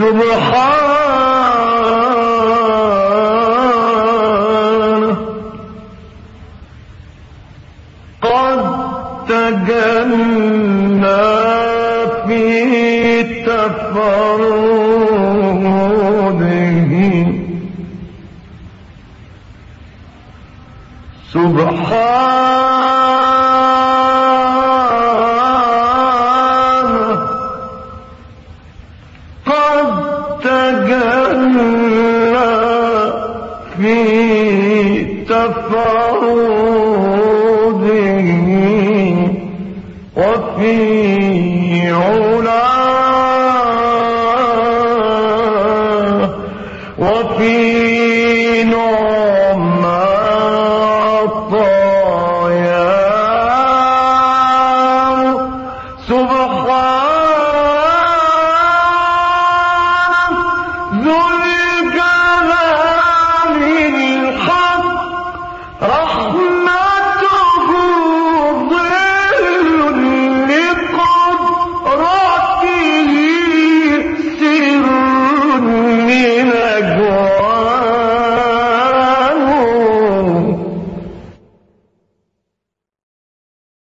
سبحانه قد تجنى في تفرده. سبحانه تجلى في وفي علاه وفي نعمته